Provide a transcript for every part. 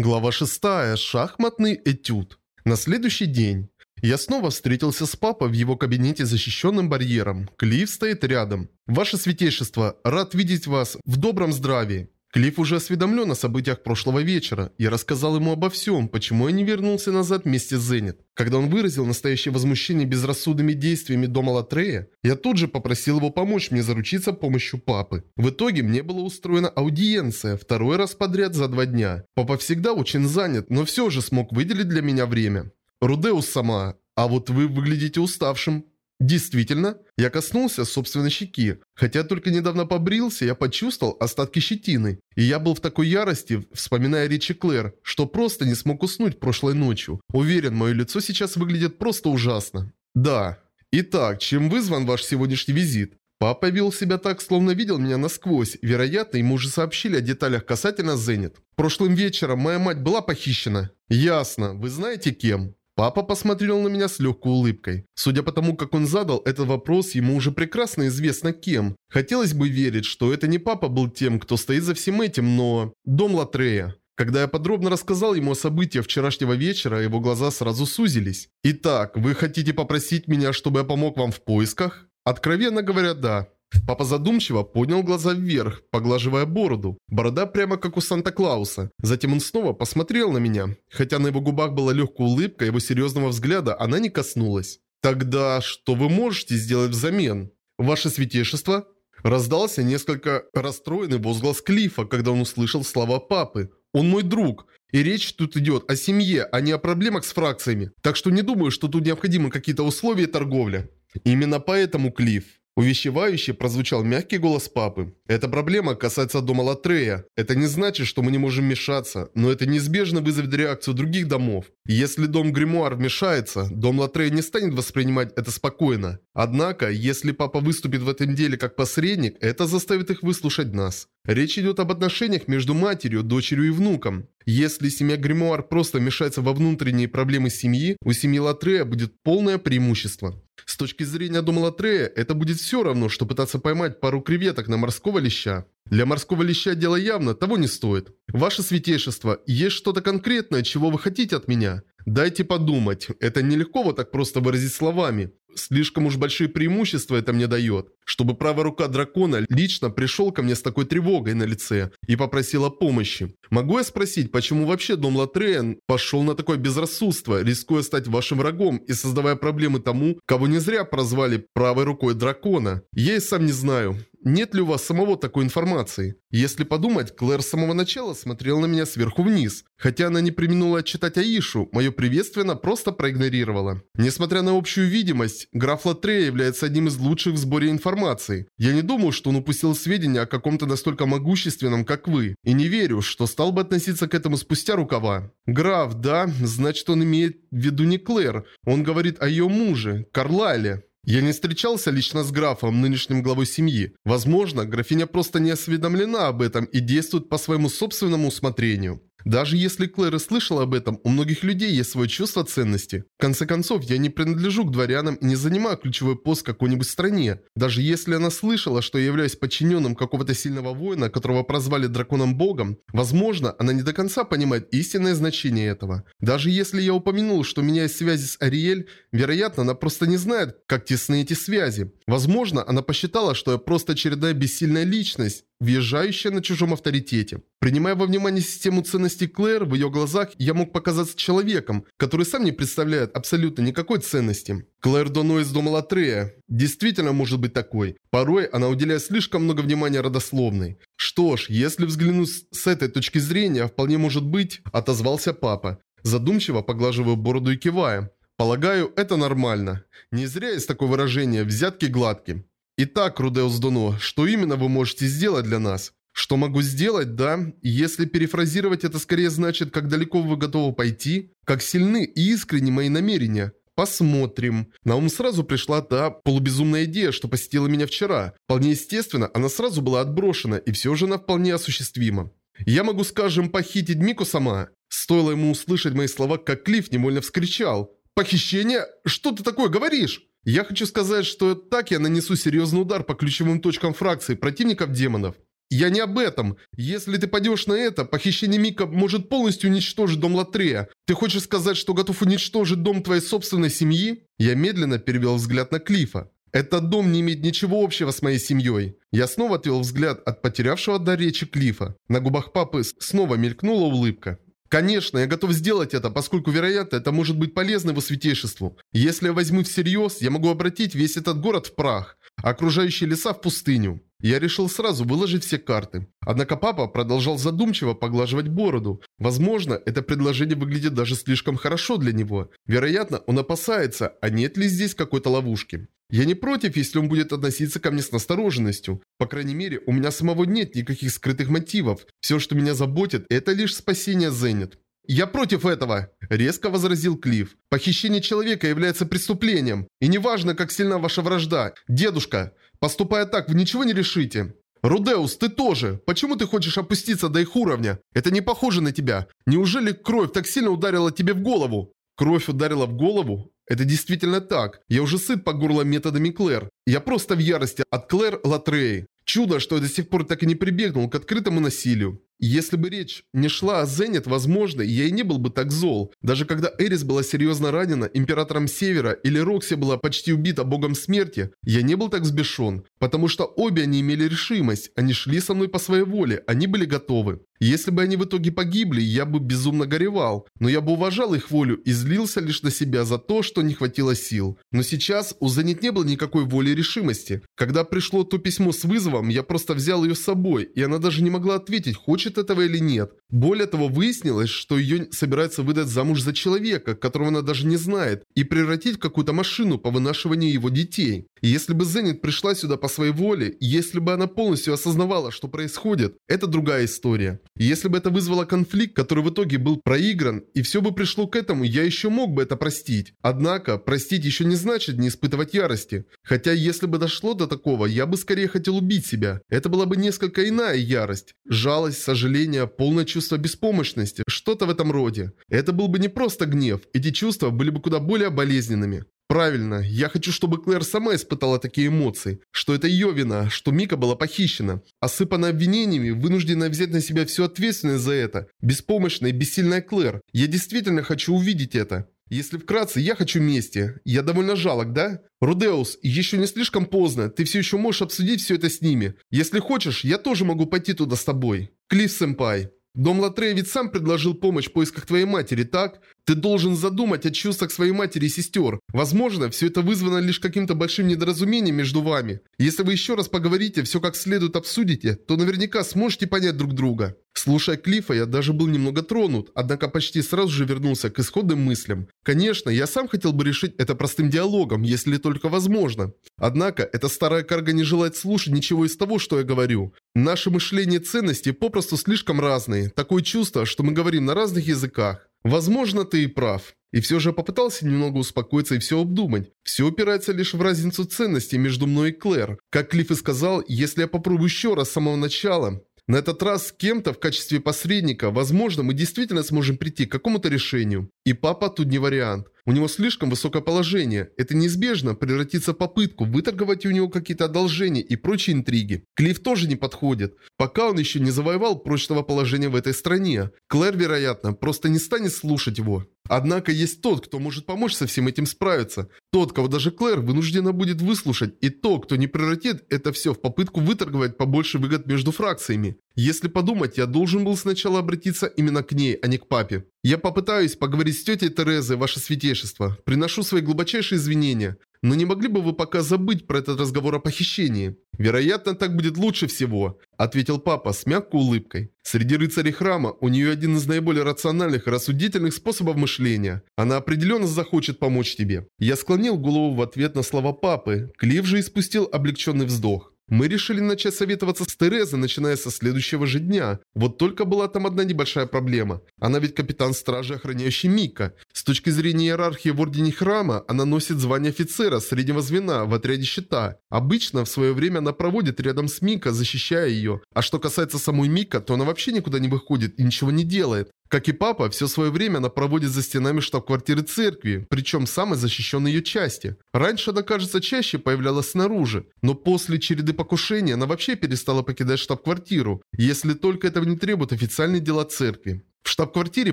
Глава 6. Шахматный этюд. На следующий день. Я снова встретился с папой в его кабинете защищенным барьером. Клифф стоит рядом. «Ваше святейшество, рад видеть вас в добром здравии». Клифф уже осведомлен о событиях прошлого вечера. Я рассказал ему обо всем, почему я не вернулся назад вместе с Зенит. Когда он выразил настоящее возмущение безрассудными действиями дома Латрея, я тут же попросил его помочь мне заручиться помощью папы. В итоге мне была устроена аудиенция, второй раз подряд за два дня. Папа всегда очень занят, но все же смог выделить для меня время. Рудеус сама, а вот вы выглядите уставшим. Действительно, я коснулся собственной щеки. Хотя только недавно побрился, я почувствовал остатки щетины. И я был в такой ярости, вспоминая речи Клэр, что просто не смог уснуть прошлой ночью. Уверен, мое лицо сейчас выглядит просто ужасно. Да. Итак, чем вызван ваш сегодняшний визит? Папа вел себя так, словно видел меня насквозь. Вероятно, ему уже сообщили о деталях касательно Зенит. Прошлым вечером моя мать была похищена. Ясно. Вы знаете кем? Папа посмотрел на меня с легкой улыбкой. Судя по тому, как он задал этот вопрос, ему уже прекрасно известно кем. Хотелось бы верить, что это не папа был тем, кто стоит за всем этим, но... Дом Латрея. Когда я подробно рассказал ему о событиях вчерашнего вечера, его глаза сразу сузились. «Итак, вы хотите попросить меня, чтобы я помог вам в поисках?» Откровенно говоря, да. Папа задумчиво поднял глаза вверх, поглаживая бороду. Борода прямо как у Санта-Клауса. Затем он снова посмотрел на меня. Хотя на его губах была легкая улыбка, его серьезного взгляда она не коснулась. «Тогда что вы можете сделать взамен? Ваше святейшество?» Раздался несколько расстроенный возглас Клифа, когда он услышал слова папы. «Он мой друг, и речь тут идет о семье, а не о проблемах с фракциями. Так что не думаю, что тут необходимы какие-то условия торговли». Именно поэтому, Клифф, Увещевающе прозвучал мягкий голос папы. «Эта проблема касается дома Латрея. Это не значит, что мы не можем мешаться, но это неизбежно вызовет реакцию других домов. Если дом Гримуар вмешается, дом Латрея не станет воспринимать это спокойно. Однако, если папа выступит в этом деле как посредник, это заставит их выслушать нас. Речь идет об отношениях между матерью, дочерью и внуком. Если семья Гримуар просто вмешается во внутренние проблемы семьи, у семьи Латрея будет полное преимущество. С точки зрения дома Латрея, это будет все равно, что пытаться поймать пару креветок на морского леща. Для морского леща дело явно того не стоит. Ваше святейшество, есть что-то конкретное, чего вы хотите от меня? Дайте подумать. Это нелегко вот так просто выразить словами. Слишком уж большие преимущества это мне дает. Чтобы правая рука дракона лично пришел ко мне с такой тревогой на лице и попросил о помощи. Могу я спросить, почему вообще Дом Латреен пошел на такое безрассудство, рискуя стать вашим врагом и создавая проблемы тому, кого не зря прозвали правой рукой дракона? Я и сам не знаю. Нет ли у вас самого такой информации? Если подумать, Клэр с самого начала смотрела на меня сверху вниз. Хотя она не применула читать Аишу, мое приветствие она просто проигнорировала. Несмотря на общую видимость, граф Латрея является одним из лучших в сборе информации. Я не думаю, что он упустил сведения о каком-то настолько могущественном, как вы. И не верю, что стал бы относиться к этому спустя рукава. Граф, да, значит он имеет в виду не Клэр. Он говорит о ее муже, Карлайле. Я не встречался лично с графом, нынешним главой семьи. Возможно, графиня просто не осведомлена об этом и действует по своему собственному усмотрению. Даже если Клэр и слышала об этом, у многих людей есть свое чувство ценности. В конце концов, я не принадлежу к дворянам и не занимаю ключевой пост в какой-нибудь стране. Даже если она слышала, что я являюсь подчиненным какого-то сильного воина, которого прозвали драконом-богом, возможно, она не до конца понимает истинное значение этого. Даже если я упомянул, что у меня есть связи с Ариэль, вероятно, она просто не знает, как тесны эти связи. Возможно, она посчитала, что я просто очередная бессильная личность, въезжающая на чужом авторитете. Принимая во внимание систему ценностей Клэр, в ее глазах я мог показаться человеком, который сам не представляет абсолютно никакой ценности. Клэр Доно из дома Латрея действительно может быть такой. Порой она уделяет слишком много внимания родословной. Что ж, если взглянуть с этой точки зрения, вполне может быть, отозвался папа. Задумчиво поглаживая бороду и кивая. Полагаю, это нормально. Не зря есть такое выражение «взятки гладки». Итак, Рудеус Доно, что именно вы можете сделать для нас? Что могу сделать, да? Если перефразировать, это скорее значит, как далеко вы готовы пойти, как сильны и искренни мои намерения. Посмотрим. На ум сразу пришла та полубезумная идея, что посетила меня вчера. Вполне естественно, она сразу была отброшена, и все же она вполне осуществима. Я могу, скажем, похитить Мику сама. Стоило ему услышать мои слова, как Клифф невольно вскричал. «Похищение? Что ты такое говоришь?» Я хочу сказать, что так я нанесу серьезный удар по ключевым точкам фракции противников демонов. Я не об этом. Если ты пойдешь на это, похищение Мика может полностью уничтожить дом Латрея. Ты хочешь сказать, что готов уничтожить дом твоей собственной семьи? Я медленно перевел взгляд на Клифа. Этот дом не имеет ничего общего с моей семьей. Я снова отвел взгляд от потерявшего до речи Клифа. На губах папы снова мелькнула улыбка. Конечно, я готов сделать это, поскольку, вероятно, это может быть полезно его святейшеству. Если я возьму всерьез, я могу обратить весь этот город в прах, а окружающие леса в пустыню. Я решил сразу выложить все карты. Однако папа продолжал задумчиво поглаживать бороду. Возможно, это предложение выглядит даже слишком хорошо для него. Вероятно, он опасается, а нет ли здесь какой-то ловушки. Я не против, если он будет относиться ко мне с настороженностью. По крайней мере, у меня самого нет никаких скрытых мотивов. Все, что меня заботит, это лишь спасение Зенит. «Я против этого!» – резко возразил Клифф. «Похищение человека является преступлением. И неважно, как сильна ваша вражда. Дедушка, поступая так, вы ничего не решите. «Рудеус, ты тоже! Почему ты хочешь опуститься до их уровня? Это не похоже на тебя. Неужели кровь так сильно ударила тебе в голову?» Кровь ударила в голову? Это действительно так. Я уже сыт по горло методами Клэр. Я просто в ярости от Клэр Латрей. Чудо, что я до сих пор так и не прибегнул к открытому насилию. Если бы речь не шла о Зенит, возможно, я и не был бы так зол. Даже когда Эрис была серьезно ранена Императором Севера или Рокси была почти убита Богом Смерти, я не был так взбешен. Потому что обе они имели решимость, они шли со мной по своей воле, они были готовы. Если бы они в итоге погибли, я бы безумно горевал, но я бы уважал их волю и злился лишь на себя за то, что не хватило сил. Но сейчас у Зенит не было никакой воли и решимости. Когда пришло то письмо с вызовом, я просто взял ее с собой, и она даже не могла ответить, хочет этого или нет. Более того, выяснилось, что ее собираются выдать замуж за человека, которого она даже не знает, и превратить в какую-то машину по вынашиванию его детей. Если бы Зенит пришла сюда по своей воле, если бы она полностью осознавала, что происходит, это другая история. Если бы это вызвало конфликт, который в итоге был проигран, и все бы пришло к этому, я еще мог бы это простить. Однако, простить еще не значит не испытывать ярости. Хотя, если бы дошло до такого, я бы скорее хотел убить себя. Это была бы несколько иная ярость. Жалость, сожаление, полное чувство беспомощности, что-то в этом роде. Это был бы не просто гнев, эти чувства были бы куда более болезненными. Правильно, я хочу, чтобы Клэр сама испытала такие эмоции, что это ее вина, что Мика была похищена. Осыпанная обвинениями, вынужденная взять на себя всю ответственность за это. Беспомощная и бессильная Клэр. Я действительно хочу увидеть это. Если вкратце, я хочу мести. Я довольно жалок, да? Рудеус, еще не слишком поздно, ты все еще можешь обсудить все это с ними. Если хочешь, я тоже могу пойти туда с тобой. Клифф-сэмпай. Дом Латрея ведь сам предложил помощь в поисках твоей матери, так? Ты должен задумать о чувствах своей матери и сестер. Возможно, все это вызвано лишь каким-то большим недоразумением между вами. Если вы еще раз поговорите, все как следует обсудите, то наверняка сможете понять друг друга. Слушая Клифа, я даже был немного тронут, однако почти сразу же вернулся к исходным мыслям. Конечно, я сам хотел бы решить это простым диалогом, если только возможно. Однако, эта старая карга не желает слушать ничего из того, что я говорю. Наше мышление и ценности попросту слишком разные. Такое чувство, что мы говорим на разных языках. Возможно, ты и прав. И все же попытался немного успокоиться и все обдумать. Все упирается лишь в разницу ценностей между мной и Клэр. Как Клифф и сказал, если я попробую еще раз с самого начала, на этот раз с кем-то в качестве посредника, возможно, мы действительно сможем прийти к какому-то решению. И папа тут не вариант. У него слишком высокое положение. Это неизбежно превратится в попытку выторговать у него какие-то одолжения и прочие интриги. Клифф тоже не подходит, пока он еще не завоевал прочного положения в этой стране. Клэр, вероятно, просто не станет слушать его. Однако есть тот, кто может помочь со всем этим справиться. Тот, кого даже Клэр вынуждена будет выслушать, и то, кто не превратит это все в попытку выторговать побольше выгод между фракциями. Если подумать, я должен был сначала обратиться именно к ней, а не к папе. Я попытаюсь поговорить с тетей Терезой, ваше святейшество. Приношу свои глубочайшие извинения. Но не могли бы вы пока забыть про этот разговор о похищении? Вероятно, так будет лучше всего, ответил папа с мягкой улыбкой. Среди рыцарей храма у нее один из наиболее рациональных и рассудительных способов мышления. Она определенно захочет помочь тебе. Я склонил голову в ответ на слова папы. Клифф же испустил облегченный вздох. Мы решили начать советоваться с Терезой, начиная со следующего же дня. Вот только была там одна небольшая проблема. Она ведь капитан стражи, охраняющий Мика. С точки зрения иерархии в Ордене Храма, она носит звание офицера среднего звена в отряде щита. Обычно в свое время она проводит рядом с Мика, защищая ее. А что касается самой Мика, то она вообще никуда не выходит и ничего не делает. Как и папа, все свое время она проводит за стенами штаб-квартиры церкви, причем самой защищенной ее части. Раньше она, кажется, чаще появлялась снаружи, но после череды покушений она вообще перестала покидать штаб-квартиру, если только этого не требуют официальные дела церкви. В штаб-квартире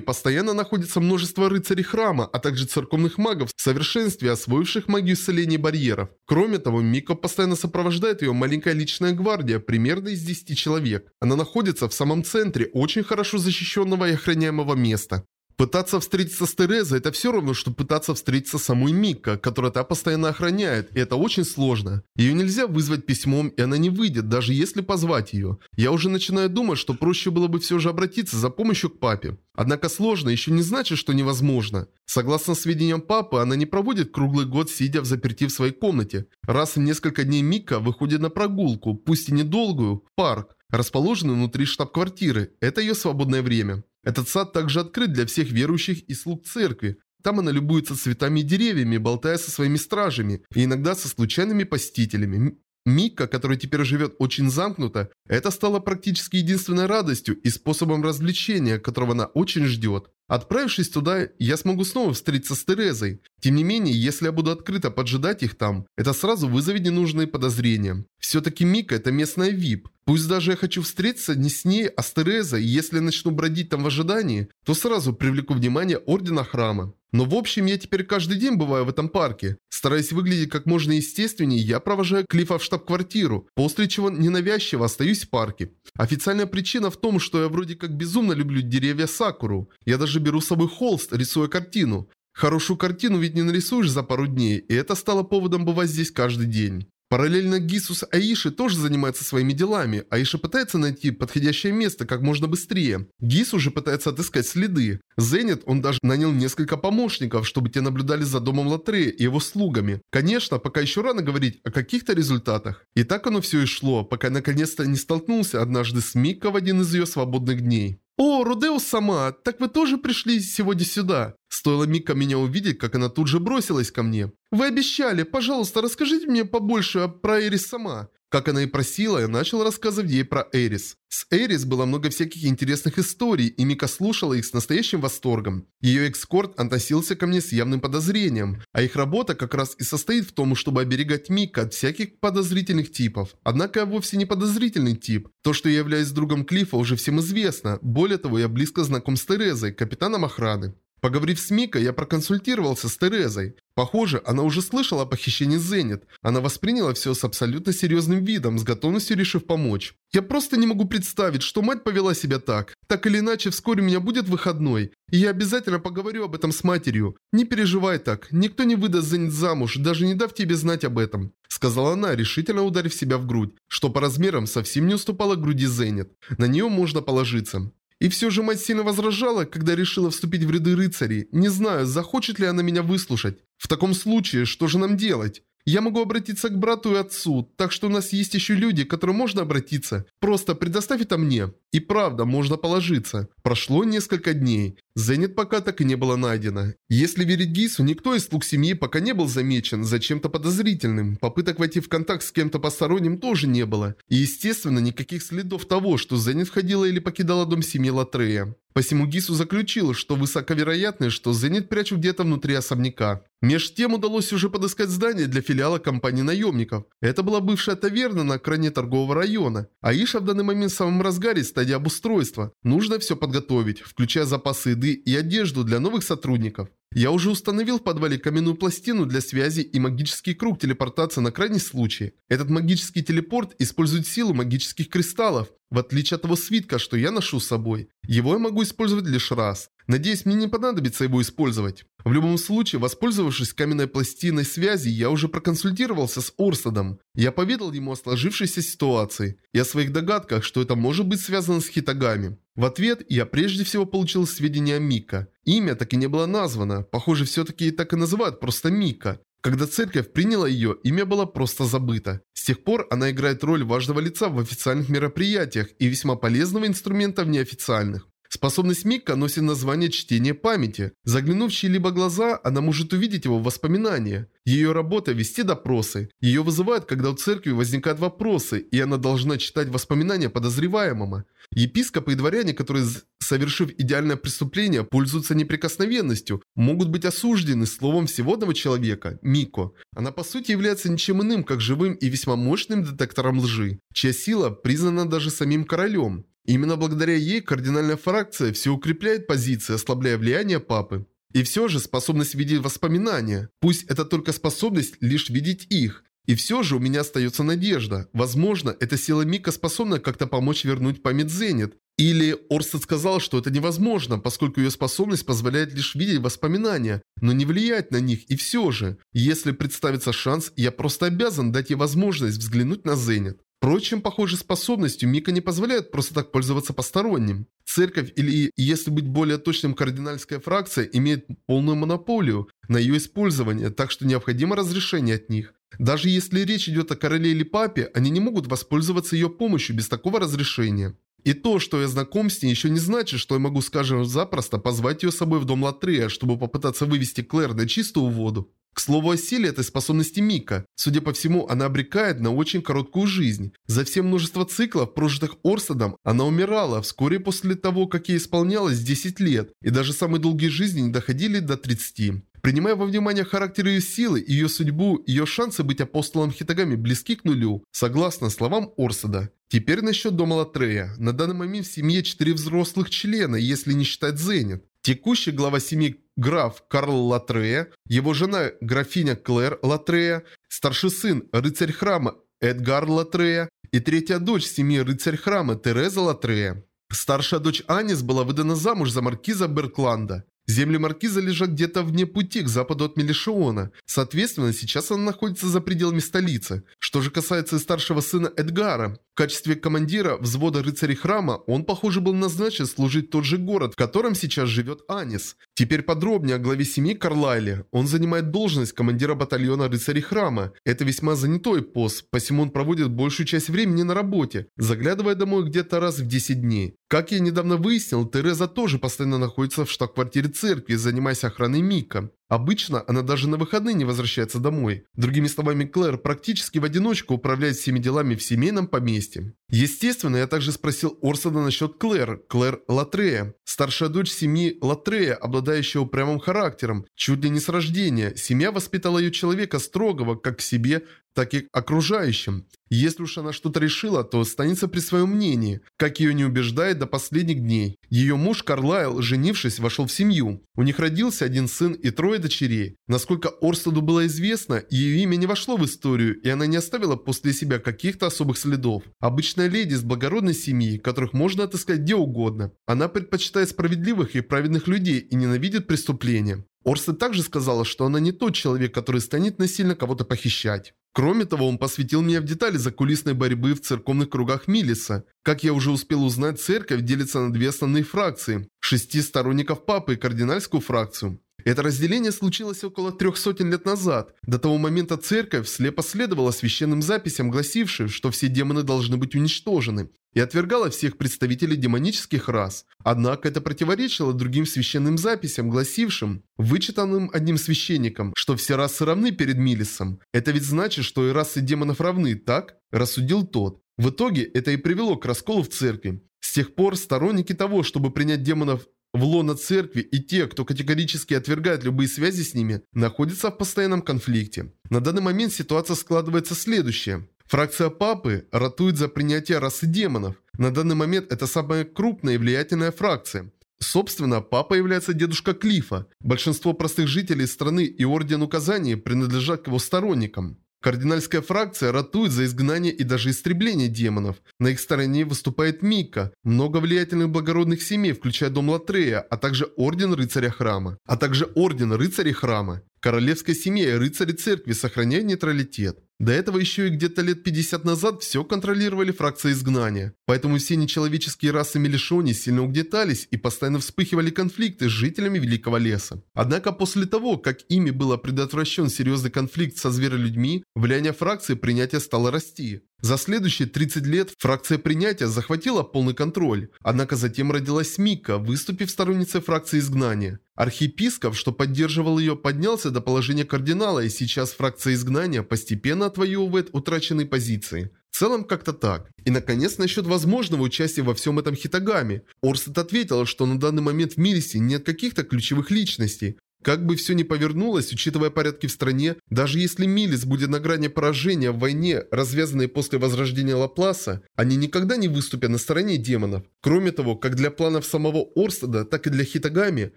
постоянно находится множество рыцарей храма, а также церковных магов в совершенстве освоивших магию исцеления барьеров. Кроме того, Мико постоянно сопровождает ее маленькая личная гвардия, примерно из 10 человек. Она находится в самом центре очень хорошо защищенного и охраняемого места. Пытаться встретиться с Терезой – это все равно, что пытаться встретиться с самой Микко, которая та постоянно охраняет, и это очень сложно. Ее нельзя вызвать письмом, и она не выйдет, даже если позвать ее. Я уже начинаю думать, что проще было бы все же обратиться за помощью к папе. Однако сложно еще не значит, что невозможно. Согласно сведениям папы, она не проводит круглый год, сидя в заперти в своей комнате. Раз в несколько дней Мика выходит на прогулку, пусть и недолгую, в парк, расположенный внутри штаб-квартиры. Это ее свободное время. Этот сад также открыт для всех верующих и слуг церкви. Там она любуется цветами и деревьями, болтая со своими стражами, и иногда со случайными посетителями. Мика, которая теперь живет очень замкнуто, это стало практически единственной радостью и способом развлечения, которого она очень ждет. Отправившись туда, я смогу снова встретиться с Терезой. Тем не менее, если я буду открыто поджидать их там, это сразу вызовет ненужные подозрения. Все-таки Мика это местная ВИП. Пусть даже я хочу встретиться не с ней, а с Терезой, и если начну бродить там в ожидании, то сразу привлеку внимание Ордена Храма. Но в общем, я теперь каждый день бываю в этом парке. Стараясь выглядеть как можно естественнее, я провожаю Клифа в штаб-квартиру, после чего ненавязчиво остаюсь в парке. Официальная причина в том, что я вроде как безумно люблю деревья Сакуру. Я даже беру с собой холст, рисуя картину. Хорошую картину ведь не нарисуешь за пару дней, и это стало поводом бывать здесь каждый день. Параллельно Гису с Аиши тоже занимается своими делами. Аиша пытается найти подходящее место как можно быстрее. Гис уже пытается отыскать следы. Зенит он даже нанял несколько помощников, чтобы те наблюдали за домом Латрея и его слугами. Конечно, пока еще рано говорить о каких-то результатах. И так оно все и шло, пока наконец-то не столкнулся однажды с Микко в один из ее свободных дней. «О, Рудеус сама, так вы тоже пришли сегодня сюда?» Стоило Мика меня увидеть, как она тут же бросилась ко мне. «Вы обещали, пожалуйста, расскажите мне побольше про Эрис сама». Как она и просила, я начал рассказывать ей про Эрис. С Эрис было много всяких интересных историй, и Мика слушала их с настоящим восторгом. Ее экскорт относился ко мне с явным подозрением, а их работа как раз и состоит в том, чтобы оберегать Мика от всяких подозрительных типов. Однако я вовсе не подозрительный тип. То, что я являюсь другом Клиффа, уже всем известно. Более того, я близко знаком с Терезой, капитаном охраны. Поговорив с Микой, я проконсультировался с Терезой. Похоже, она уже слышала о похищении Зенит. Она восприняла все с абсолютно серьезным видом, с готовностью решив помочь. Я просто не могу представить, что мать повела себя так. Так или иначе, вскоре у меня будет выходной. И я обязательно поговорю об этом с матерью. Не переживай так, никто не выдаст Зенит замуж, даже не дав тебе знать об этом. Сказала она, решительно ударив себя в грудь, что по размерам совсем не уступала груди Зенит. На нее можно положиться. И все же мать сильно возражала, когда решила вступить в ряды рыцарей. Не знаю, захочет ли она меня выслушать. В таком случае, что же нам делать? Я могу обратиться к брату и отцу, так что у нас есть еще люди, к которым можно обратиться. Просто предоставь это мне. И правда, можно положиться. Прошло несколько дней. Зенит пока так и не было найдено. Если верить Гису, никто из слуг семьи пока не был замечен за чем-то подозрительным. Попыток войти в контакт с кем-то посторонним тоже не было. И естественно, никаких следов того, что Зенит входила или покидала дом семьи Латрея. Посему Гису заключил, что высоковероятно, что Зенит прячут где-то внутри особняка. Меж тем удалось уже подыскать здание для филиала компании наемников. Это была бывшая таверна на окраине торгового района. Аиша в данный момент в самом разгаре стадии обустройства. Нужно все подготовить, включая запасы еды и одежду для новых сотрудников. Я уже установил в подвале каменную пластину для связи и магический круг телепортации на крайний случай. Этот магический телепорт использует силу магических кристаллов, в отличие от того свитка, что я ношу с собой. Его я могу использовать лишь раз. Надеюсь, мне не понадобится его использовать. В любом случае, воспользовавшись каменной пластиной связи, я уже проконсультировался с Орстадом. Я поведал ему о сложившейся ситуации и о своих догадках, что это может быть связано с Хитагами. В ответ я прежде всего получил сведения о Мика. Имя так и не было названо. Похоже, все-таки так и называют просто Мика. Когда церковь приняла ее, имя было просто забыто. С тех пор она играет роль важного лица в официальных мероприятиях и весьма полезного инструмента в неофициальных. Способность Микка носит название чтения памяти. Заглянув чьи-либо глаза, она может увидеть его воспоминания. Ее работа – вести допросы. Ее вызывают, когда у церкви возникают вопросы, и она должна читать воспоминания подозреваемого. Епископы и дворяне, которые, совершив идеальное преступление, пользуются неприкосновенностью, могут быть осуждены словом всего одного человека – Мико. Она по сути является ничем иным, как живым и весьма мощным детектором лжи, чья сила признана даже самим королем. Именно благодаря ей кардинальная фракция все укрепляет позиции, ослабляя влияние папы. И все же способность видеть воспоминания. Пусть это только способность лишь видеть их. И все же у меня остается надежда. Возможно, эта сила Мика способна как-то помочь вернуть память Зенит. Или Орстед сказал, что это невозможно, поскольку ее способность позволяет лишь видеть воспоминания, но не влиять на них. И все же, если представится шанс, я просто обязан дать ей возможность взглянуть на Зенит. Впрочем, похожей способностью Мика не позволяет просто так пользоваться посторонним. Церковь или, если быть более точным, кардинальская фракция имеет полную монополию на ее использование, так что необходимо разрешение от них. Даже если речь идет о короле или папе, они не могут воспользоваться ее помощью без такого разрешения. И то, что я знаком с ней, еще не значит, что я могу, скажем, запросто позвать ее с собой в дом Латрея, чтобы попытаться вывести Клэр на чистую воду. К слову о силе этой способности Мика. Судя по всему, она обрекает на очень короткую жизнь. За все множество циклов, прожитых Орсадом, она умирала вскоре после того, как ей исполнялось 10 лет, и даже самые долгие жизни не доходили до 30. Принимая во внимание характер ее силы, ее судьбу, ее шансы быть апостолом Хитагами близки к нулю, согласно словам Орсада. Теперь насчет дома Латрея. На данный момент в семье 4 взрослых члена, если не считать Зенит. Текущий глава семьи граф Карл Латрея, его жена графиня Клэр Латрея, старший сын рыцарь храма Эдгар Латрея и третья дочь семьи рыцарь храма Тереза Латрея. Старшая дочь Анис была выдана замуж за маркиза Беркланда. Земли Маркиза лежат где-то вне пути к западу от Мелишиона. Соответственно, сейчас она находится за пределами столицы. Что же касается старшего сына Эдгара, в качестве командира взвода рыцарей храма он, похоже, был назначен служить тот же город, в котором сейчас живет Анис. Теперь подробнее о главе семьи Карлайле. Он занимает должность командира батальона рыцарей храма. Это весьма занятой пост, посему он проводит большую часть времени на работе, заглядывая домой где-то раз в 10 дней. Как я недавно выяснил, Тереза тоже постоянно находится в штаб-квартире церкви, занимаясь охраной Мика. Обычно она даже на выходные не возвращается домой. Другими словами, Клэр практически в одиночку управляет всеми делами в семейном поместье. Естественно, я также спросил Орсона насчет Клэр, Клэр Латрея. Старшая дочь семьи Латрея, обладающая упрямым характером, чуть ли не с рождения. Семья воспитала ее человека строгого как к себе, так и окружающим. Если уж она что-то решила, то останется при своем мнении, как ее не убеждает до последних дней. Ее муж Карлайл, женившись, вошел в семью. У них родился один сын и трое дочерей. Насколько Орстеду было известно, ее имя не вошло в историю, и она не оставила после себя каких-то особых следов. Обычная леди из благородной семьи, которых можно отыскать где угодно. Она предпочитает справедливых и праведных людей и ненавидит преступления. Орсе также сказала, что она не тот человек, который станет насильно кого-то похищать. Кроме того, он посвятил меня в детали закулисной борьбы в церковных кругах Милиса. Как я уже успел узнать, церковь делится на две основные фракции. Шести сторонников папы и кардинальскую фракцию. Это разделение случилось около трех сотен лет назад. До того момента церковь слепо следовала священным записям, гласившим, что все демоны должны быть уничтожены, и отвергала всех представителей демонических рас. Однако это противоречило другим священным записям, гласившим, вычитанным одним священником, что все расы равны перед Милисом. Это ведь значит, что и расы демонов равны, так? Рассудил тот. В итоге это и привело к расколу в церкви. С тех пор сторонники того, чтобы принять демонов в лоно церкви и те, кто категорически отвергает любые связи с ними, находятся в постоянном конфликте. На данный момент ситуация складывается следующая. Фракция Папы ратует за принятие расы демонов. На данный момент это самая крупная и влиятельная фракция. Собственно, папа является дедушка Клифа. Большинство простых жителей страны и Орден Указаний принадлежат к его сторонникам. Кардинальская фракция ратует за изгнание и даже истребление демонов. На их стороне выступает Мика, много влиятельных благородных семей, включая Дом Латрея, а также Орден Рыцаря Храма, а также Орден Рыцарей Храма. Королевская семья и рыцари церкви сохраняют нейтралитет. До этого еще и где-то лет 50 назад все контролировали фракции изгнания. Поэтому все нечеловеческие расы Мелишони сильно угнетались и постоянно вспыхивали конфликты с жителями Великого Леса. Однако после того, как ими было предотвращен серьезный конфликт со зверолюдьми, влияние фракции принятия стало расти. За следующие 30 лет фракция принятия захватила полный контроль, однако затем родилась Мика, выступив сторонницей фракции изгнания. Архиепископ, что поддерживал ее, поднялся до положения кардинала, и сейчас фракция изгнания постепенно отвоевывает утраченные позиции. В целом как-то так. И наконец насчет возможного участия во всем этом Хитагами. Орстед ответил, что на данный момент в Мирисе нет каких-то ключевых личностей, как бы все ни повернулось, учитывая порядки в стране, даже если Милис будет на грани поражения в войне, развязанной после возрождения Лапласа, они никогда не выступят на стороне демонов. Кроме того, как для планов самого Орстеда, так и для Хитагами,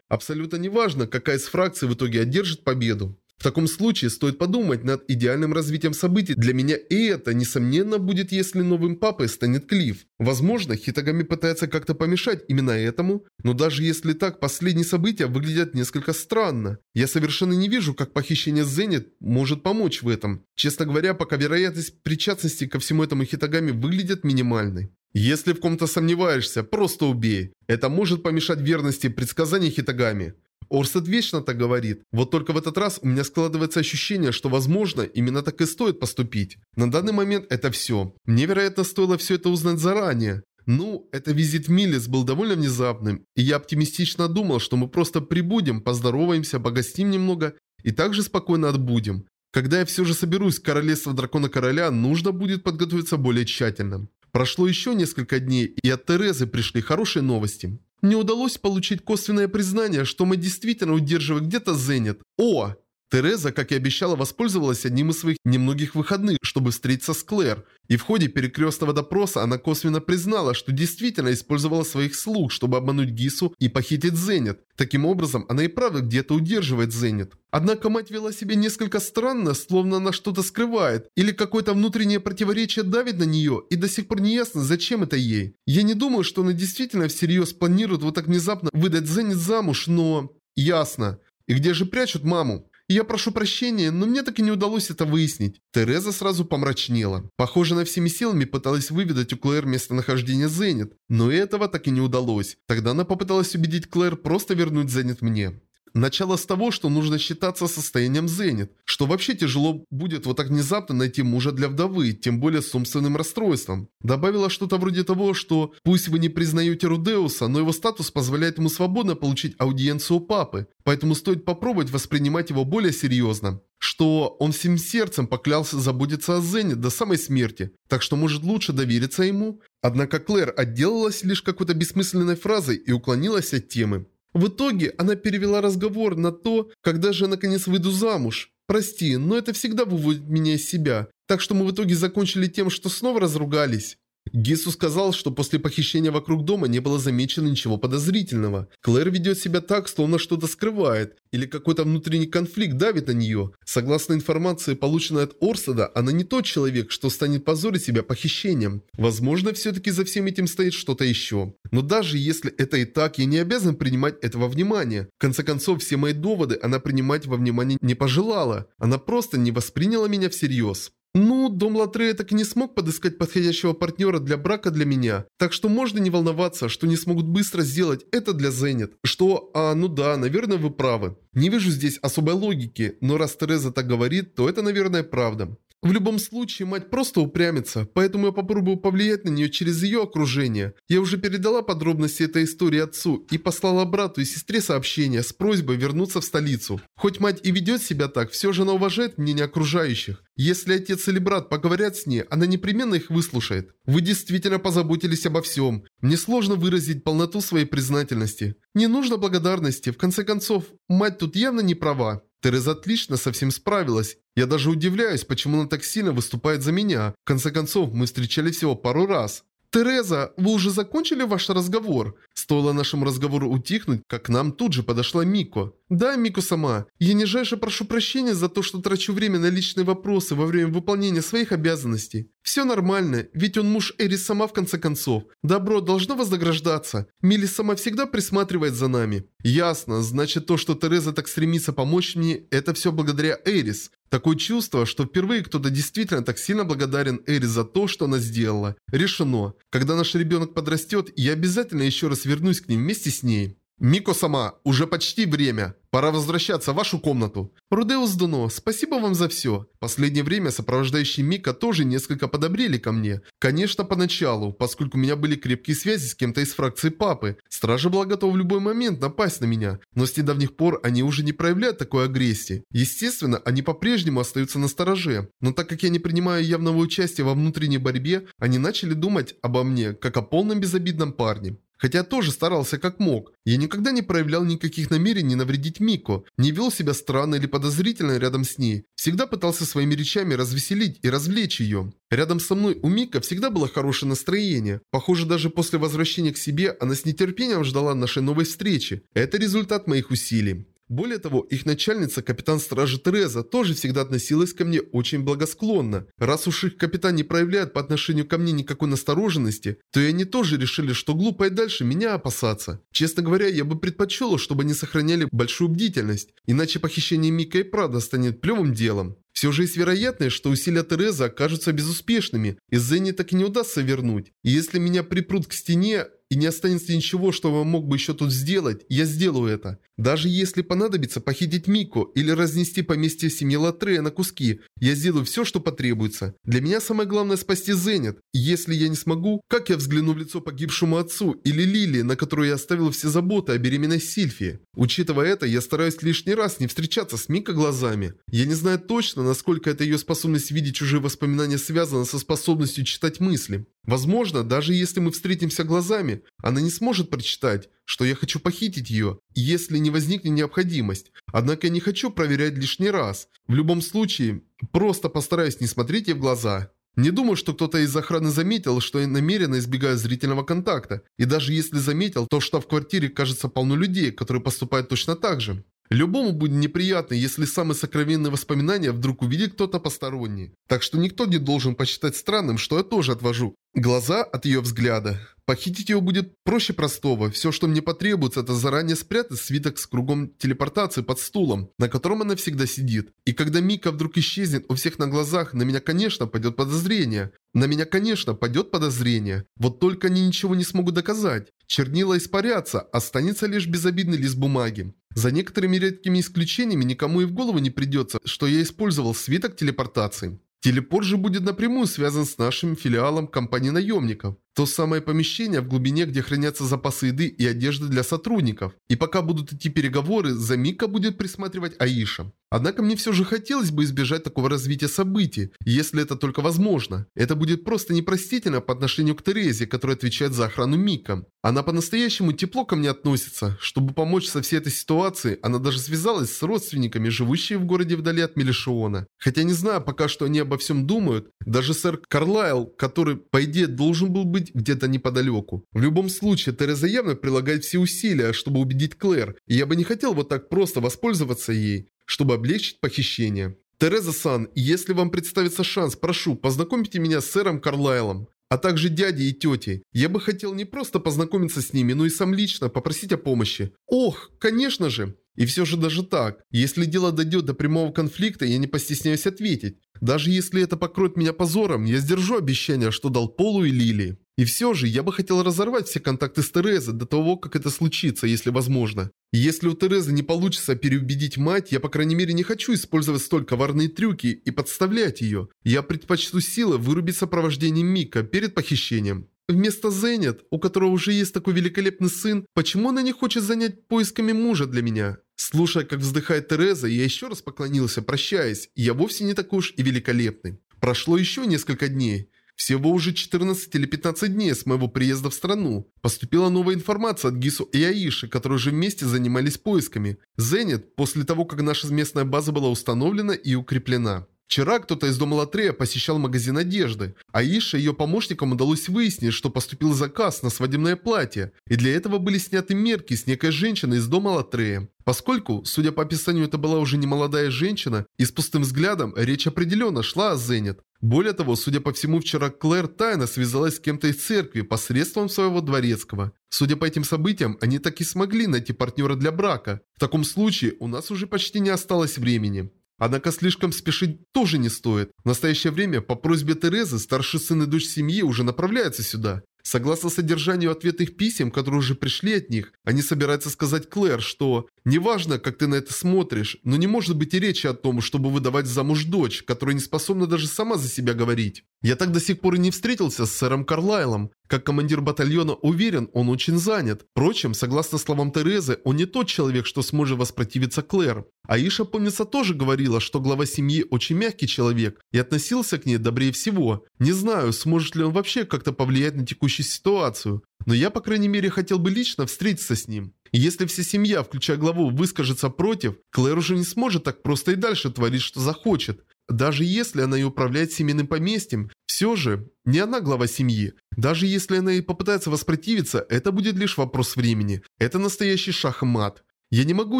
абсолютно неважно, какая из фракций в итоге одержит победу. В таком случае стоит подумать над идеальным развитием событий для меня, и это, несомненно, будет, если новым папой станет Клифф. Возможно, Хитагами пытается как-то помешать именно этому, но даже если так, последние события выглядят несколько странно. Я совершенно не вижу, как похищение Зенит может помочь в этом. Честно говоря, пока вероятность причастности ко всему этому Хитагами выглядит минимальной. Если в ком-то сомневаешься, просто убей. Это может помешать верности предсказаний Хитагами. Орсет вечно так говорит. Вот только в этот раз у меня складывается ощущение, что возможно, именно так и стоит поступить. На данный момент это все. Мне, вероятно, стоило все это узнать заранее. Ну, это визит Миллис был довольно внезапным, и я оптимистично думал, что мы просто прибудем, поздороваемся, погостим немного и также спокойно отбудем. Когда я все же соберусь в королевство Дракона Короля, нужно будет подготовиться более тщательно. Прошло еще несколько дней, и от Терезы пришли хорошие новости. Мне удалось получить косвенное признание, что мы действительно удерживаем где-то Зенит. О! Тереза, как и обещала, воспользовалась одним из своих немногих выходных, чтобы встретиться с Клэр. И в ходе перекрестного допроса она косвенно признала, что действительно использовала своих слуг, чтобы обмануть Гису и похитить Зенит. Таким образом, она и правда где-то удерживает Зенит. Однако мать вела себя несколько странно, словно она что-то скрывает, или какое-то внутреннее противоречие давит на нее, и до сих пор не ясно, зачем это ей. Я не думаю, что она действительно всерьез планирует вот так внезапно выдать Зенит замуж, но... Ясно. И где же прячут маму? Я прошу прощения, но мне так и не удалось это выяснить. Тереза сразу помрачнела. Похоже, она всеми силами пыталась выведать у Клэр местонахождение Зенит, но этого так и не удалось. Тогда она попыталась убедить Клэр просто вернуть Зенит мне. Начало с того, что нужно считаться состоянием Зенит, что вообще тяжело будет вот так внезапно найти мужа для вдовы, тем более с умственным расстройством. Добавила что-то вроде того, что пусть вы не признаете Рудеуса, но его статус позволяет ему свободно получить аудиенцию у папы, поэтому стоит попробовать воспринимать его более серьезно. Что он всем сердцем поклялся заботиться о Зене до самой смерти, так что может лучше довериться ему? Однако Клэр отделалась лишь какой-то бессмысленной фразой и уклонилась от темы. В итоге она перевела разговор на то, когда же я наконец выйду замуж. Прости, но это всегда выводит меня из себя. Так что мы в итоге закончили тем, что снова разругались. Гису сказал, что после похищения вокруг дома не было замечено ничего подозрительного. Клэр ведет себя так, словно что-то скрывает, или какой-то внутренний конфликт давит на нее. Согласно информации, полученной от Орсада, она не тот человек, что станет позорить себя похищением. Возможно, все-таки за всем этим стоит что-то еще. Но даже если это и так, я не обязан принимать этого внимания. В конце концов, все мои доводы она принимать во внимание не пожелала. Она просто не восприняла меня всерьез. Ну, Дом Латрея так и не смог подыскать подходящего партнера для брака для меня. Так что можно не волноваться, что не смогут быстро сделать это для Зенит. Что, а, ну да, наверное, вы правы. Не вижу здесь особой логики, но раз Тереза так говорит, то это, наверное, правда. В любом случае, мать просто упрямится, поэтому я попробую повлиять на нее через ее окружение. Я уже передала подробности этой истории отцу и послала брату и сестре сообщение с просьбой вернуться в столицу. Хоть мать и ведет себя так, все же она уважает мнение окружающих. Если отец или брат поговорят с ней, она непременно их выслушает. Вы действительно позаботились обо всем. Мне сложно выразить полноту своей признательности. Не нужно благодарности, в конце концов, мать тут явно не права. Тереза отлично со всем справилась. Я даже удивляюсь, почему она так сильно выступает за меня. В конце концов, мы встречались всего пару раз. «Тереза, вы уже закончили ваш разговор?» Стоило нашему разговору утихнуть, как к нам тут же подошла Мико. «Да, Мико сама. Я нижайше прошу прощения за то, что трачу время на личные вопросы во время выполнения своих обязанностей. Все нормально, ведь он муж Эрис сама в конце концов. Добро должно вознаграждаться. Милли сама всегда присматривает за нами». «Ясно. Значит, то, что Тереза так стремится помочь мне, это все благодаря Эрис. Такое чувство, что впервые кто-то действительно так сильно благодарен Эри за то, что она сделала. Решено. Когда наш ребенок подрастет, я обязательно еще раз вернусь к ним вместе с ней. Мико сама, уже почти время. Пора возвращаться в вашу комнату. Рудеус Дуно, спасибо вам за все. Последнее время сопровождающие Мика тоже несколько подобрели ко мне. Конечно, поначалу, поскольку у меня были крепкие связи с кем-то из фракции папы. Стража была готова в любой момент напасть на меня. Но с недавних пор они уже не проявляют такой агрессии. Естественно, они по-прежнему остаются на стороже. Но так как я не принимаю явного участия во внутренней борьбе, они начали думать обо мне, как о полном безобидном парне. Хотя тоже старался как мог. Я никогда не проявлял никаких намерений навредить Мико, не вел себя странно или подозрительно рядом с ней. Всегда пытался своими речами развеселить и развлечь ее. Рядом со мной у Мика всегда было хорошее настроение. Похоже, даже после возвращения к себе она с нетерпением ждала нашей новой встречи. Это результат моих усилий. Более того, их начальница, капитан стражи Тереза, тоже всегда относилась ко мне очень благосклонно. Раз уж их капитан не проявляет по отношению ко мне никакой настороженности, то и они тоже решили, что глупо и дальше меня опасаться. Честно говоря, я бы предпочел, чтобы они сохраняли большую бдительность, иначе похищение Мика и Прада станет плевым делом. Все же есть вероятность, что усилия Терезы окажутся безуспешными, и Зенни так и не удастся вернуть. И если меня припрут к стене, и не останется ничего, что я мог бы еще тут сделать, я сделаю это. Даже если понадобится похитить Мико или разнести поместье семьи Латрея на куски, я сделаю все, что потребуется. Для меня самое главное спасти Зенит. Если я не смогу, как я взгляну в лицо погибшему отцу или Лили, на которую я оставил все заботы о беременной Сильфии? Учитывая это, я стараюсь лишний раз не встречаться с Мико глазами. Я не знаю точно, насколько эта ее способность видеть чужие воспоминания связана со способностью читать мысли. Возможно, даже если мы встретимся глазами, она не сможет прочитать, что я хочу похитить ее, если не возникнет необходимость. Однако я не хочу проверять лишний раз. В любом случае, просто постараюсь не смотреть ей в глаза. Не думаю, что кто-то из охраны заметил, что я намеренно избегаю зрительного контакта. И даже если заметил, то что в квартире кажется полно людей, которые поступают точно так же. Любому будет неприятно, если самые сокровенные воспоминания вдруг увидит кто-то посторонний. Так что никто не должен посчитать странным, что я тоже отвожу глаза от ее взгляда. Похитить ее будет проще простого. Все, что мне потребуется, это заранее спрятать свиток с кругом телепортации под стулом, на котором она всегда сидит. И когда Мика вдруг исчезнет у всех на глазах, на меня, конечно, пойдет подозрение. На меня, конечно, пойдет подозрение. Вот только они ничего не смогут доказать. Чернила испарятся, останется лишь безобидный лист бумаги. За некоторыми редкими исключениями никому и в голову не придется, что я использовал свиток телепортации. Телепорт же будет напрямую связан с нашим филиалом компании наемников. То самое помещение в глубине, где хранятся запасы еды и одежды для сотрудников. И пока будут идти переговоры, за Мика будет присматривать Аиша. Однако мне все же хотелось бы избежать такого развития событий, если это только возможно. Это будет просто непростительно по отношению к Терезе, которая отвечает за охрану Мика. Она по-настоящему тепло ко мне относится. Чтобы помочь со всей этой ситуацией, она даже связалась с родственниками, живущими в городе вдали от Мелишиона. Хотя не знаю пока, что они обо всем думают. Даже сэр Карлайл, который, по идее, должен был быть где-то неподалеку. В любом случае, Тереза явно прилагает все усилия, чтобы убедить Клэр, и я бы не хотел вот так просто воспользоваться ей чтобы облегчить похищение. Тереза-сан, если вам представится шанс, прошу, познакомьте меня с сэром Карлайлом, а также дядей и тетей. Я бы хотел не просто познакомиться с ними, но и сам лично попросить о помощи. Ох, конечно же. И все же даже так, если дело дойдет до прямого конфликта, я не постесняюсь ответить. Даже если это покроет меня позором, я сдержу обещание, что дал Полу и Лили. И все же, я бы хотел разорвать все контакты с Терезой до того, как это случится, если возможно. Если у Терезы не получится переубедить мать, я по крайней мере не хочу использовать столь коварные трюки и подставлять ее. Я предпочту силы вырубить сопровождение Мика перед похищением. Вместо Зенит, у которого уже есть такой великолепный сын, почему она не хочет занять поисками мужа для меня? Слушая, как вздыхает Тереза, я еще раз поклонился, прощаясь, я вовсе не такой уж и великолепный. Прошло еще несколько дней. Всего уже 14 или 15 дней с моего приезда в страну. Поступила новая информация от Гису и Аиши, которые уже вместе занимались поисками. Зенит, после того, как наша местная база была установлена и укреплена. Вчера кто-то из дома Латрея посещал магазин одежды. Аиша и ее помощникам удалось выяснить, что поступил заказ на свадебное платье, и для этого были сняты мерки с некой женщиной из дома Латрея. Поскольку, судя по описанию, это была уже не молодая женщина, и с пустым взглядом речь определенно шла о Зенит. Более того, судя по всему, вчера Клэр тайно связалась с кем-то из церкви посредством своего дворецкого. Судя по этим событиям, они так и смогли найти партнера для брака. В таком случае у нас уже почти не осталось времени. Однако слишком спешить тоже не стоит. В настоящее время по просьбе Терезы старший сын и дочь семьи уже направляются сюда. Согласно содержанию ответных писем, которые уже пришли от них, они собираются сказать Клэр, что «неважно, как ты на это смотришь, но не может быть и речи о том, чтобы выдавать замуж дочь, которая не способна даже сама за себя говорить». Я так до сих пор и не встретился с сэром Карлайлом. Как командир батальона уверен, он очень занят. Впрочем, согласно словам Терезы, он не тот человек, что сможет воспротивиться Клэр. Аиша, помнится, тоже говорила, что глава семьи очень мягкий человек и относился к ней добрее всего. Не знаю, сможет ли он вообще как-то повлиять на текущую ситуацию, но я, по крайней мере, хотел бы лично встретиться с ним. И если вся семья, включая главу, выскажется против, Клэр уже не сможет так просто и дальше творить, что захочет. Даже если она и управляет семейным поместьем, все же не она глава семьи. Даже если она и попытается воспротивиться, это будет лишь вопрос времени. Это настоящий шах-мат. Я не могу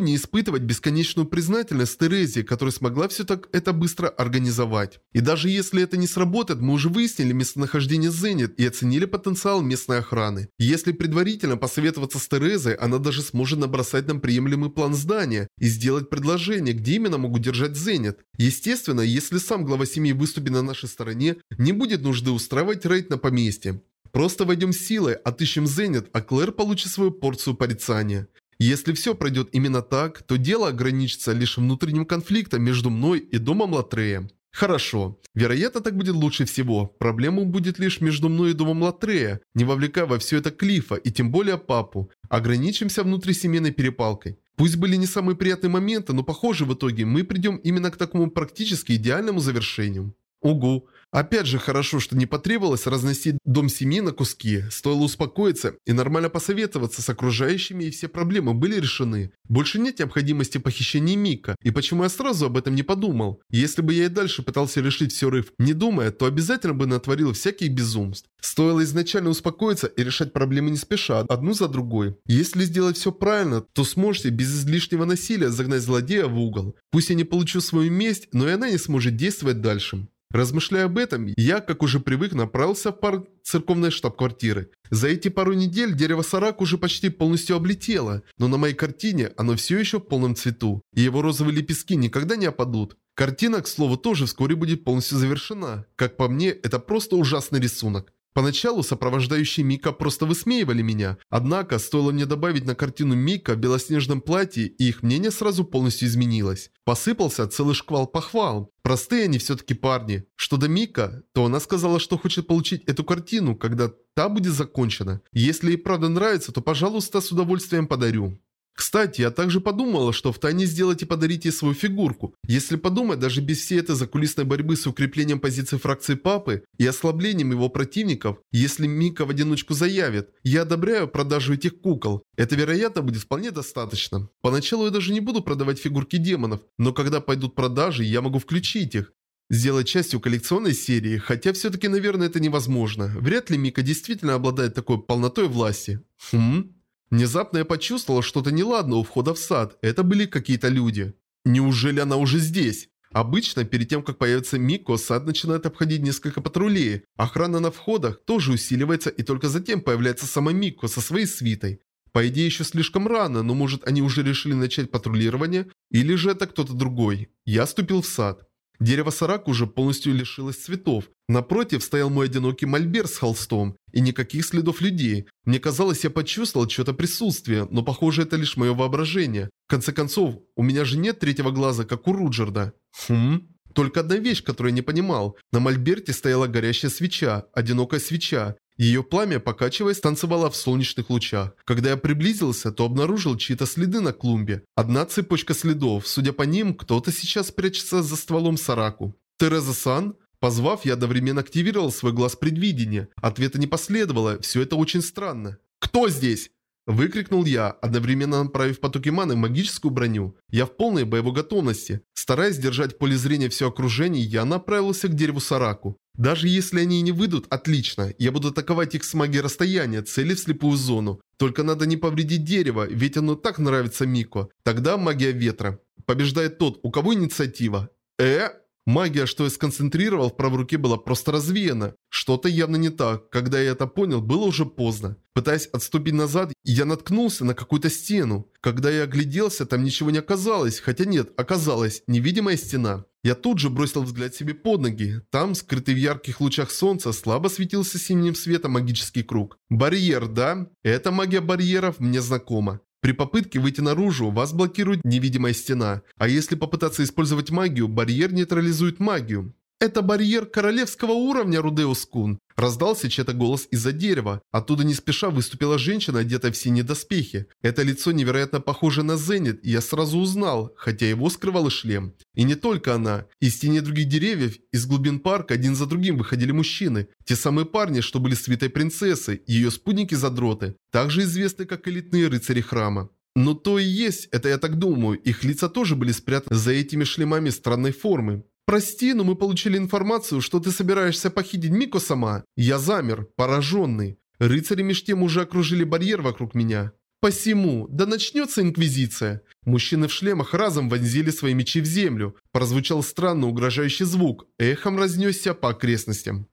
не испытывать бесконечную признательность Терезе, которая смогла все так это быстро организовать. И даже если это не сработает, мы уже выяснили местонахождение Зенит и оценили потенциал местной охраны. если предварительно посоветоваться с Терезой, она даже сможет набросать нам приемлемый план здания и сделать предложение, где именно могут держать Зенит. Естественно, если сам глава семьи выступит на нашей стороне, не будет нужды устраивать рейд на поместье. Просто войдем силой, отыщем Зенит, а Клэр получит свою порцию порицания. Если все пройдет именно так, то дело ограничится лишь внутренним конфликтом между мной и домом Латрея. Хорошо. Вероятно, так будет лучше всего. Проблема будет лишь между мной и домом Латрея, не вовлекая во все это Клифа и тем более папу. Ограничимся внутрисемейной перепалкой. Пусть были не самые приятные моменты, но похоже в итоге мы придем именно к такому практически идеальному завершению. Угу. Опять же, хорошо, что не потребовалось разносить дом семьи на куски. Стоило успокоиться и нормально посоветоваться с окружающими, и все проблемы были решены. Больше нет необходимости похищения Мика, и почему я сразу об этом не подумал? Если бы я и дальше пытался решить все рыв, не думая, то обязательно бы натворил всяких безумств. Стоило изначально успокоиться и решать проблемы не спеша, одну за другой. Если сделать все правильно, то сможете без излишнего насилия загнать злодея в угол. Пусть я не получу свою месть, но и она не сможет действовать дальше. Размышляя об этом, я, как уже привык, направился в парк церковной штаб-квартиры. За эти пару недель дерево Сарак уже почти полностью облетело, но на моей картине оно все еще в полном цвету, и его розовые лепестки никогда не опадут. Картина, к слову, тоже вскоре будет полностью завершена. Как по мне, это просто ужасный рисунок. Поначалу сопровождающие Мика просто высмеивали меня, однако стоило мне добавить на картину Мика в белоснежном платье, и их мнение сразу полностью изменилось. Посыпался целый шквал похвал. Простые они все-таки парни. Что до Мика, то она сказала, что хочет получить эту картину, когда та будет закончена. Если ей правда нравится, то пожалуйста с удовольствием подарю. Кстати, я также подумала, что втайне сделать и подарить ей свою фигурку. Если подумать, даже без всей этой закулисной борьбы с укреплением позиции фракции Папы и ослаблением его противников, если Мика в одиночку заявит «Я одобряю продажу этих кукол», это, вероятно, будет вполне достаточно. Поначалу я даже не буду продавать фигурки демонов, но когда пойдут продажи, я могу включить их. Сделать частью коллекционной серии, хотя все-таки, наверное, это невозможно. Вряд ли Мика действительно обладает такой полнотой власти. Хм... Внезапно я почувствовала что-то неладное у входа в сад. Это были какие-то люди. Неужели она уже здесь? Обычно, перед тем, как появится Мико, сад начинает обходить несколько патрулей. Охрана на входах тоже усиливается, и только затем появляется сама Мико со своей свитой. По идее, еще слишком рано, но может они уже решили начать патрулирование, или же это кто-то другой. Я ступил в сад. Дерево сарак уже полностью лишилось цветов. Напротив стоял мой одинокий мольбер с холстом. И никаких следов людей. Мне казалось, я почувствовал чье-то присутствие, но похоже это лишь мое воображение. В конце концов, у меня же нет третьего глаза, как у Руджерда. Хм... Только одна вещь, которую я не понимал. На мольберте стояла горящая свеча, одинокая свеча. Ее пламя, покачиваясь, танцевало в солнечных лучах. Когда я приблизился, то обнаружил чьи-то следы на клумбе. Одна цепочка следов. Судя по ним, кто-то сейчас прячется за стволом Сараку. Тереза-сан? Позвав, я одновременно активировал свой глаз предвидения. Ответа не последовало, все это очень странно. «Кто здесь?» Выкрикнул я, одновременно направив потоки маны в магическую броню. Я в полной боевой готовности. Стараясь держать поле зрения все окружение, я направился к дереву Сараку. Даже если они не выйдут, отлично. Я буду атаковать их с магией расстояния, цели в слепую зону. Только надо не повредить дерево, ведь оно так нравится Мико. Тогда магия ветра. Побеждает тот, у кого инициатива. Э? Магия, что я сконцентрировал в правой руке, была просто развеяна. Что-то явно не так. Когда я это понял, было уже поздно. Пытаясь отступить назад, я наткнулся на какую-то стену. Когда я огляделся, там ничего не оказалось. Хотя нет, оказалось, невидимая стена. Я тут же бросил взгляд себе под ноги. Там, скрытый в ярких лучах солнца, слабо светился синим светом магический круг. Барьер, да? Эта магия барьеров мне знакома. При попытке выйти наружу, вас блокирует невидимая стена. А если попытаться использовать магию, барьер нейтрализует магию. «Это барьер королевского уровня, Рудеус-кун!» Раздался чей-то голос из-за дерева. Оттуда не спеша выступила женщина, одетая в синие доспехи. Это лицо невероятно похоже на Зенит, и я сразу узнал, хотя его скрывал и шлем. И не только она. Из тени других деревьев, из глубин парка один за другим выходили мужчины. Те самые парни, что были свитой принцессы, ее спутники-задроты, также известны как элитные рыцари храма. Но то и есть, это я так думаю, их лица тоже были спрятаны за этими шлемами странной формы. «Прости, но мы получили информацию, что ты собираешься похитить Мико сама». Я замер, пораженный. Рыцари меж тем уже окружили барьер вокруг меня. «Посему, да начнется Инквизиция!» Мужчины в шлемах разом вонзили свои мечи в землю. Прозвучал странно угрожающий звук, эхом разнесся по окрестностям.